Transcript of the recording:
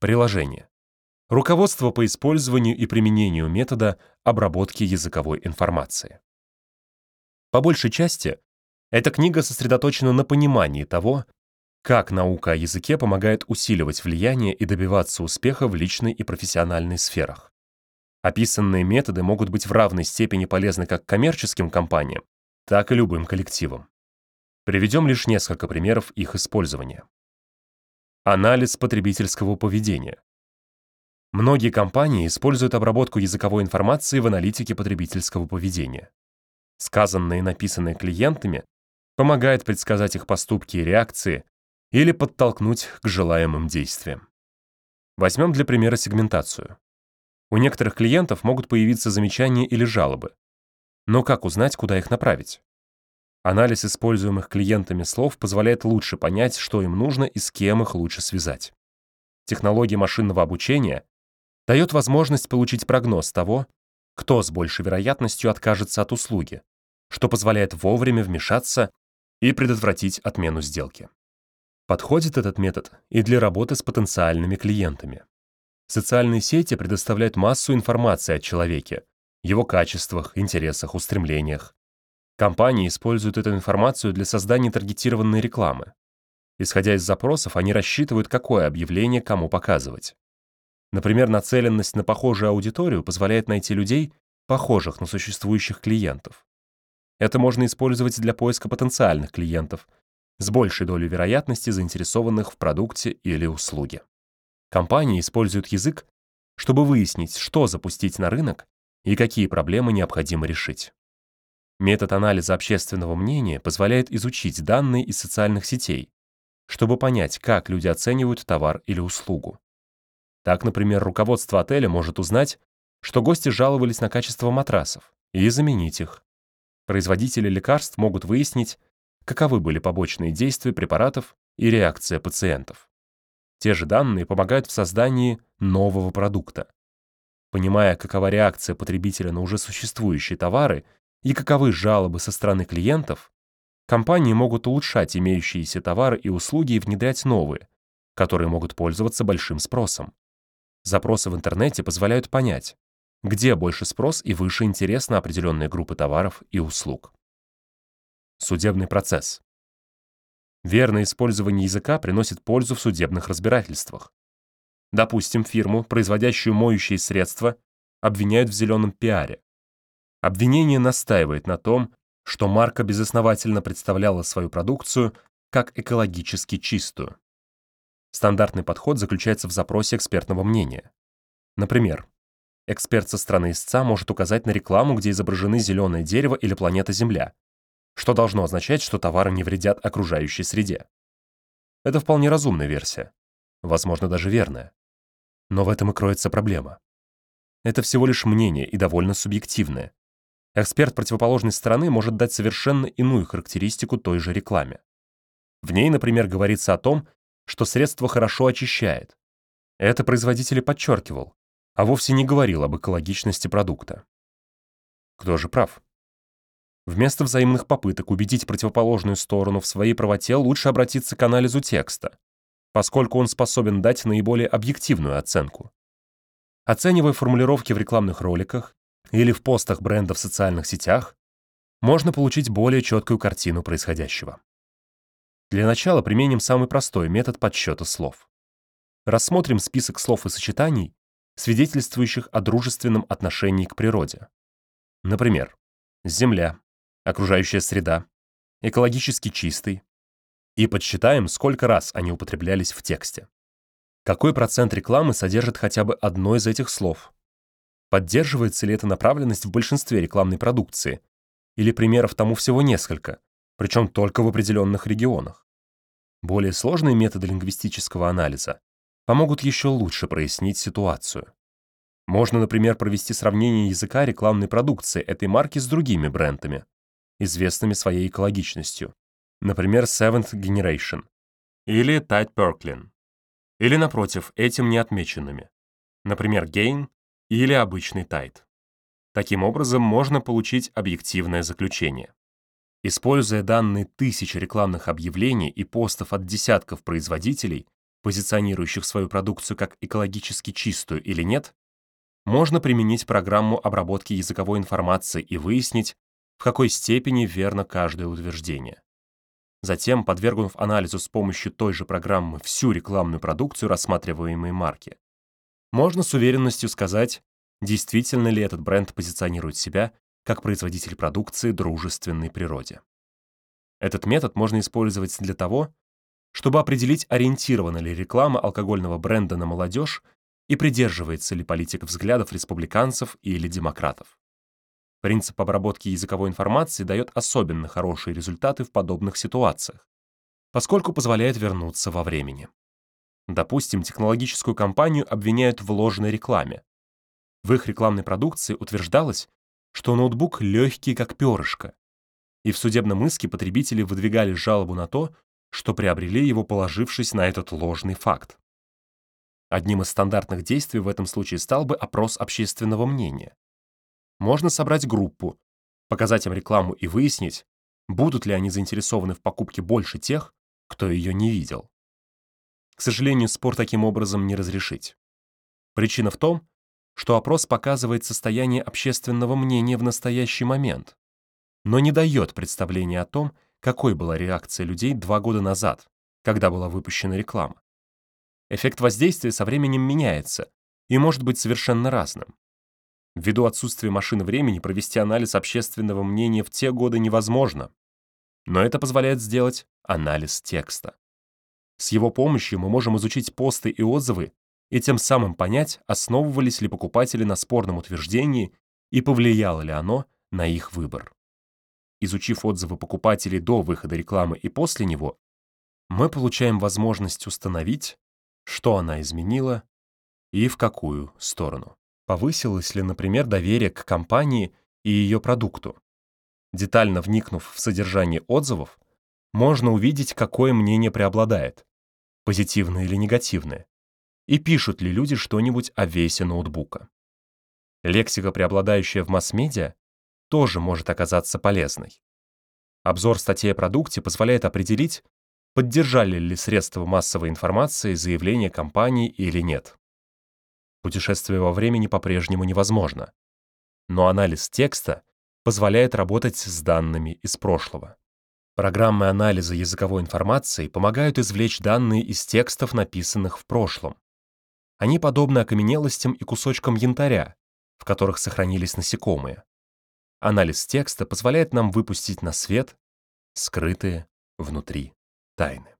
Приложение. Руководство по использованию и применению метода обработки языковой информации. По большей части, эта книга сосредоточена на понимании того, как наука о языке помогает усиливать влияние и добиваться успеха в личной и профессиональной сферах. Описанные методы могут быть в равной степени полезны как коммерческим компаниям, так и любым коллективам. Приведем лишь несколько примеров их использования. Анализ потребительского поведения. Многие компании используют обработку языковой информации в аналитике потребительского поведения. Сказанное и написанное клиентами помогает предсказать их поступки и реакции или подтолкнуть к желаемым действиям. Возьмем для примера сегментацию. У некоторых клиентов могут появиться замечания или жалобы. Но как узнать, куда их направить? Анализ используемых клиентами слов позволяет лучше понять, что им нужно и с кем их лучше связать. Технология машинного обучения дает возможность получить прогноз того, кто с большей вероятностью откажется от услуги, что позволяет вовремя вмешаться и предотвратить отмену сделки. Подходит этот метод и для работы с потенциальными клиентами. Социальные сети предоставляют массу информации о человеке, его качествах, интересах, устремлениях. Компании используют эту информацию для создания таргетированной рекламы. Исходя из запросов, они рассчитывают, какое объявление кому показывать. Например, нацеленность на похожую аудиторию позволяет найти людей, похожих на существующих клиентов. Это можно использовать для поиска потенциальных клиентов с большей долей вероятности заинтересованных в продукте или услуге. Компании используют язык, чтобы выяснить, что запустить на рынок и какие проблемы необходимо решить. Метод анализа общественного мнения позволяет изучить данные из социальных сетей, чтобы понять, как люди оценивают товар или услугу. Так, например, руководство отеля может узнать, что гости жаловались на качество матрасов, и заменить их. Производители лекарств могут выяснить, каковы были побочные действия препаратов и реакция пациентов. Те же данные помогают в создании нового продукта. Понимая, какова реакция потребителя на уже существующие товары и каковы жалобы со стороны клиентов, компании могут улучшать имеющиеся товары и услуги и внедрять новые, которые могут пользоваться большим спросом. Запросы в интернете позволяют понять, где больше спрос и выше интерес на определенные группы товаров и услуг. Судебный процесс. Верное использование языка приносит пользу в судебных разбирательствах. Допустим, фирму, производящую моющие средства, обвиняют в зеленом пиаре. Обвинение настаивает на том, что марка безосновательно представляла свою продукцию как экологически чистую. Стандартный подход заключается в запросе экспертного мнения. Например, эксперт со стороны истца может указать на рекламу, где изображены зеленое дерево или планета Земля, что должно означать, что товары не вредят окружающей среде. Это вполне разумная версия, возможно, даже верная. Но в этом и кроется проблема. Это всего лишь мнение и довольно субъективное. Эксперт противоположной стороны может дать совершенно иную характеристику той же рекламе. В ней, например, говорится о том, что средство хорошо очищает. Это производитель подчеркивал, а вовсе не говорил об экологичности продукта. Кто же прав? Вместо взаимных попыток убедить противоположную сторону в своей правоте лучше обратиться к анализу текста, поскольку он способен дать наиболее объективную оценку. Оценивая формулировки в рекламных роликах или в постах бренда в социальных сетях, можно получить более четкую картину происходящего. Для начала применим самый простой метод подсчета слов. Рассмотрим список слов и сочетаний, свидетельствующих о дружественном отношении к природе. Например, земля, окружающая среда, экологически чистый, и подсчитаем, сколько раз они употреблялись в тексте. Какой процент рекламы содержит хотя бы одно из этих слов? Поддерживается ли эта направленность в большинстве рекламной продукции? Или примеров тому всего несколько, причем только в определенных регионах. Более сложные методы лингвистического анализа помогут еще лучше прояснить ситуацию. Можно, например, провести сравнение языка рекламной продукции этой марки с другими брендами, известными своей экологичностью, например, Seventh Generation или Tide Perklin, или, напротив, этим не отмеченными, например, Gain или обычный Tide. Таким образом, можно получить объективное заключение. Используя данные тысяч рекламных объявлений и постов от десятков производителей, позиционирующих свою продукцию как экологически чистую или нет, можно применить программу обработки языковой информации и выяснить, в какой степени верно каждое утверждение. Затем, подвергнув анализу с помощью той же программы всю рекламную продукцию рассматриваемой марки, можно с уверенностью сказать, действительно ли этот бренд позиционирует себя как производитель продукции дружественной природе. Этот метод можно использовать для того, чтобы определить, ориентирована ли реклама алкогольного бренда на молодежь и придерживается ли политика взглядов республиканцев или демократов. Принцип обработки языковой информации дает особенно хорошие результаты в подобных ситуациях, поскольку позволяет вернуться во времени. Допустим, технологическую компанию обвиняют в ложной рекламе. В их рекламной продукции утверждалось, что ноутбук легкий как перышко, и в судебном иске потребители выдвигали жалобу на то, что приобрели его, положившись на этот ложный факт. Одним из стандартных действий в этом случае стал бы опрос общественного мнения. Можно собрать группу, показать им рекламу и выяснить, будут ли они заинтересованы в покупке больше тех, кто ее не видел. К сожалению, спор таким образом не разрешить. Причина в том, что опрос показывает состояние общественного мнения в настоящий момент, но не дает представления о том, какой была реакция людей два года назад, когда была выпущена реклама. Эффект воздействия со временем меняется и может быть совершенно разным. Ввиду отсутствия машины времени провести анализ общественного мнения в те годы невозможно, но это позволяет сделать анализ текста. С его помощью мы можем изучить посты и отзывы и тем самым понять, основывались ли покупатели на спорном утверждении и повлияло ли оно на их выбор. Изучив отзывы покупателей до выхода рекламы и после него, мы получаем возможность установить, что она изменила и в какую сторону. Повысилось ли, например, доверие к компании и ее продукту? Детально вникнув в содержание отзывов, можно увидеть, какое мнение преобладает, позитивное или негативное, и пишут ли люди что-нибудь о весе ноутбука. Лексика, преобладающая в масс-медиа, тоже может оказаться полезной. Обзор статей о продукте позволяет определить, поддержали ли средства массовой информации заявление компании или нет. Путешествие во времени по-прежнему невозможно. Но анализ текста позволяет работать с данными из прошлого. Программы анализа языковой информации помогают извлечь данные из текстов, написанных в прошлом. Они подобны окаменелостям и кусочкам янтаря, в которых сохранились насекомые. Анализ текста позволяет нам выпустить на свет скрытые внутри тайны.